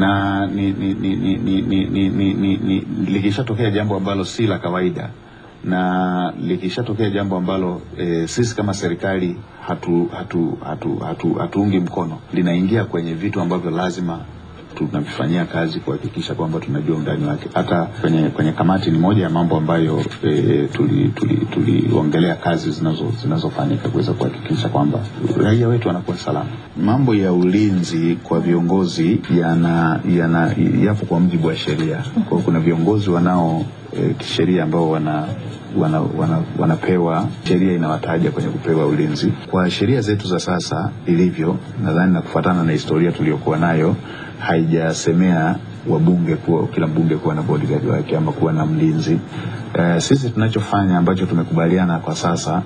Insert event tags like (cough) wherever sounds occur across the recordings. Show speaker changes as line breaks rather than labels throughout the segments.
na ni, ni, ni, ni, ni, ni, ni, ni, ni, likishatokea jambo ambalo si la kawaida na likishatokea jambo ambalo e, sisi kama serikali hatu hatu hatu hatu hatuungi mkono, linaingia kwenye vitu ambavyo lazima tunavifanyia kazi kuhakikisha kwamba tunajua undani wake. Hata kwenye kwenye kamati ni moja ya mambo ambayo e, tuliongelea tuli, tuli kazi zinazo zinazofanyika kuweza kuhakikisha kwamba raia wetu wanakuwa salama. Mambo ya ulinzi kwa viongozi yana, yana yapo kwa mjibu wa sheria. Kwa kuna viongozi wanao e, kisheria ambao wana wana, wana, sheria inawataja kwenye kupewa ulinzi. Kwa sheria zetu za sasa ilivyo, nadhani na kufuatana na historia tuliyokuwa nayo haijasemea wabunge kuwa kila mbunge kuwa na bodyguard wake ama kuwa na mlinzi. E, sisi tunachofanya ambacho tumekubaliana kwa sasa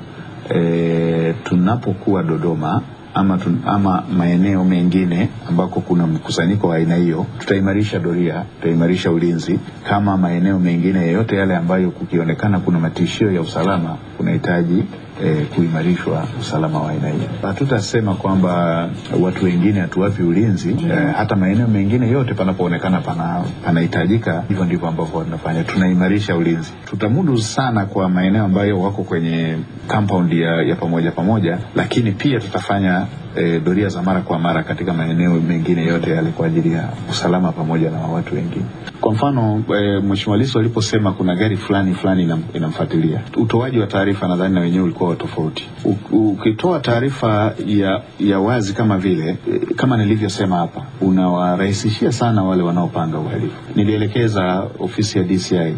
e, tunapokuwa Dodoma ama, tun, ama maeneo mengine ambako kuna mkusanyiko wa aina hiyo, tutaimarisha doria, tutaimarisha ulinzi. Kama maeneo mengine yeyote yale ambayo kukionekana kuna matishio ya usalama kunahitaji E, kuimarishwa usalama wa aina hiyo. Hatutasema kwamba watu wengine hatuwapi ulinzi e, hata maeneo mengine yote panapoonekana pana panahitajika, hivyo ndivyo ambavyo tunafanya, tunaimarisha ulinzi. Tutamudu sana kwa maeneo ambayo wako kwenye compound ya, ya pamoja pamoja, lakini pia tutafanya e, doria za mara kwa mara katika maeneo mengine yote yale kwa ajili ya usalama pamoja na watu wengine. Kwa mfano e, Mheshimiwa Lissu aliposema kuna gari fulani fulani inamfuatilia, utoaji wa taarifa nadhani na wenyewe ulikuwa tofauti. Ukitoa taarifa ya, ya wazi kama vile e, kama nilivyosema hapa, unawarahisishia sana wale wanaopanga uhalifu. Nilielekeza ofisi ya DCI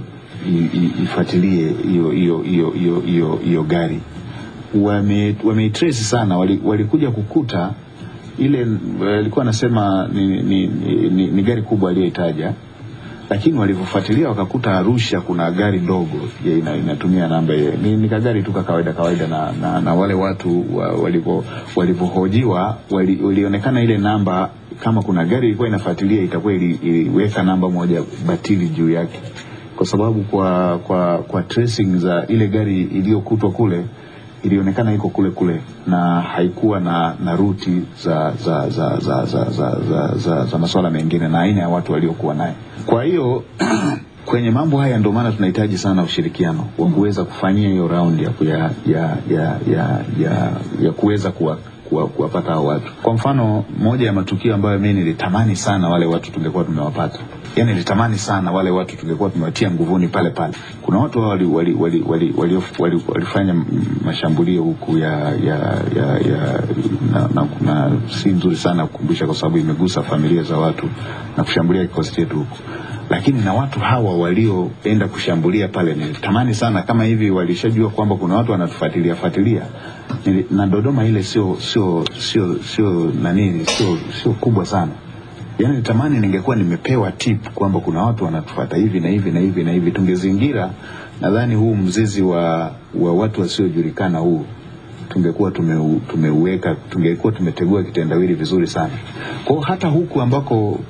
ifuatilie hiyo hiyo hiyo hiyo hiyo hiyo gari wameitrace wame sana, walikuja wali kukuta ile alikuwa anasema ni, ni, ni, ni, ni gari kubwa aliyoitaja, lakini walivyofuatilia wakakuta Arusha kuna gari ndogo ina, inatumia namba ni, ni kagari tu kawaida kawaida, na, na, na wale watu wa, walivyohojiwa wali, walionekana ile namba kama kuna gari ilikuwa inafuatilia itakuwa iliweka namba moja batili juu yake, kwa sababu kwa kwa kwa tracing za ile gari iliyokutwa kule ilionekana iko kule kule na haikuwa na, na ruti za za za za za, za, za, za, za masuala mengine na aina ya watu waliokuwa naye. Kwa hiyo (clears throat) kwenye mambo haya ndio maana tunahitaji sana ushirikiano wa kuweza kufanyia hiyo raundi ya ya ya ya ya, ya, ya kuweza kuwa kuwapata hao watu. Kwa mfano, moja ya matukio ambayo mimi nilitamani sana wale watu tungekuwa tumewapata, yani nilitamani sana wale watu tungekuwa tumewatia nguvuni pale pale. Kuna watu wali, wali, wali, wali, wali, wali, walifanya mashambulio huku ya ya ya, ya na, na, na si nzuri sana kukumbusha, kwa sababu imegusa familia za watu na kushambulia kikosi chetu huku lakini na watu hawa walioenda kushambulia pale, nilitamani sana kama hivi walishajua kwamba kuna watu wanatufuatilia fuatilia, na Dodoma ile sio sio sio sio nani, sio sio kubwa sana. Yaani nitamani ningekuwa nimepewa tip kwamba kuna watu wanatufuata hivi na hivi na hivi na hivi, tungezingira nadhani huu mzizi wa wa watu wasiojulikana huu tungekuwa tume, tumeuweka tungekuwa tumetegua kitendawili vizuri sana. Kwa hata huku ambako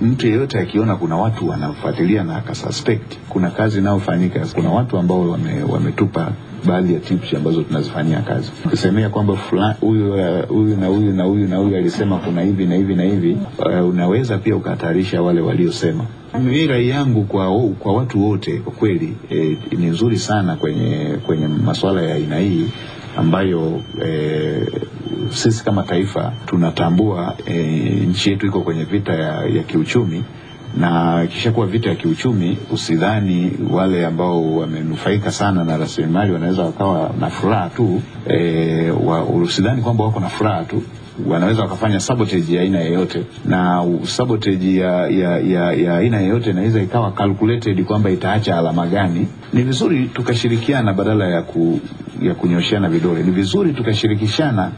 mtu yeyote akiona kuna watu wanafuatilia na akasuspect kuna kazi inayofanyika, kuna watu ambao wame, wametupa baadhi ya tips ambazo tunazifanyia kazi, kusemea kwamba huyu huyu na huyu na huyu na huyu alisema kuna hivi na hivi na hivi. Uh, unaweza pia ukahatarisha wale waliosema. Mimi rai yangu kwa, kwa watu wote kwa kweli eh, ni nzuri sana kwenye kwenye masuala ya aina hii ambayo e, sisi kama taifa tunatambua e, nchi yetu iko kwenye vita ya, ya kiuchumi. Na ikishakuwa vita ya kiuchumi, usidhani wale ambao wamenufaika sana na rasilimali wanaweza wakawa na furaha tu e, wa, usidhani kwamba wako na furaha tu wanaweza wakafanya sabotage ya aina yoyote, na sabotage ya ya ya, ya aina yoyote inaweza ikawa calculated kwamba itaacha alama gani. Ni vizuri tukashirikiana badala ya ku, ya kunyosheana vidole. Ni vizuri tukashirikishana,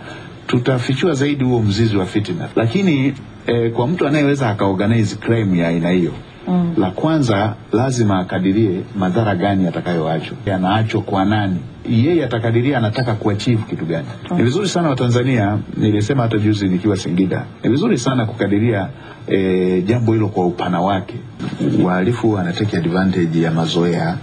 tutafichua zaidi huo mzizi wa fitina. Lakini eh, kwa mtu anayeweza akaorganize crime ya aina hiyo Mm. La kwanza lazima akadirie madhara gani atakayoachwa, anaachwa kwa nani, yeye atakadiria anataka kuachivu kitu gani. Mm. Ni vizuri sana Watanzania, nilisema hata juzi nikiwa Singida, ni vizuri sana kukadiria e, jambo hilo kwa upana wake. Wahalifu anateki advantage ya mazoea.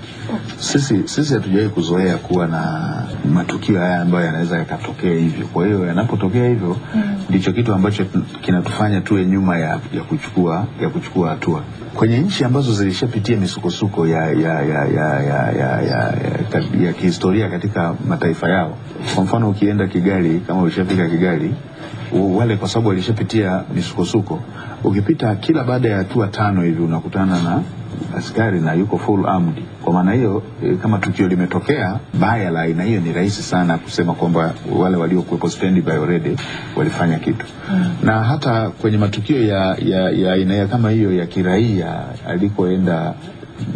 Sisi sisi hatujawahi kuzoea kuwa na matukio haya ambayo yanaweza yakatokea hivyo. Kwa hiyo yanapotokea hivyo, mm. Ndicho kitu ambacho kinatufanya tuwe nyuma ya, ya kuchukua ya kuchukua hatua kwenye nchi ambazo zilishapitia misukosuko ya ya ya ya ya, ya, ya, ya, kihistoria katika mataifa yao. Kwa mfano ukienda Kigali, kama ulishafika Kigali, wale kwa sababu walishapitia misukosuko, ukipita kila baada ya hatua tano hivi unakutana na askari na yuko full armed. Kwa maana hiyo e, kama tukio limetokea baya la aina hiyo, ni rahisi sana kusema kwamba wale waliokuwepo standby already walifanya kitu mm. Na hata kwenye matukio ya ya ya aina kama hiyo ya kiraia alikoenda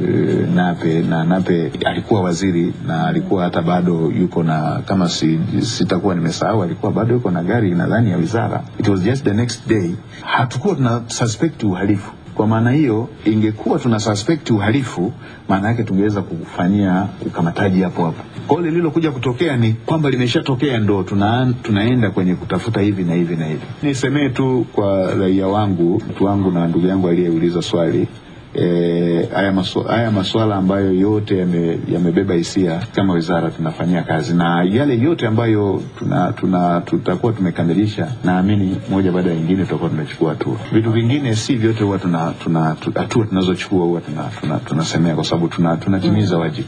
e, Nape na Nape alikuwa waziri na alikuwa hata bado yuko na kama si, sitakuwa nimesahau, alikuwa bado yuko na gari nadhani ya wizara. It was just the next day, hatukuwa tuna suspect uhalifu kwa maana hiyo, ingekuwa tuna suspect uhalifu, maana yake tungeweza kufanyia ukamataji hapo hapo. Kwa hiyo lililokuja kutokea ni kwamba limeshatokea, ndo tuna, tunaenda kwenye kutafuta hivi na hivi na hivi. Nisemee tu kwa raia wangu, mtu wangu na ndugu yangu aliyeuliza swali haya e, maswala, maswala ambayo yote yamebeba ya hisia, kama wizara tunafanyia kazi na yale yote ambayo tuna, tuna, tutakuwa tumekamilisha, naamini moja baada ya nyingine tutakuwa tunachukua hatua. Vitu vingine si vyote huwa tuna hatua tunazochukua huwa tunasemea tuna, tuna kwa sababu tunatimiza tuna wajibu.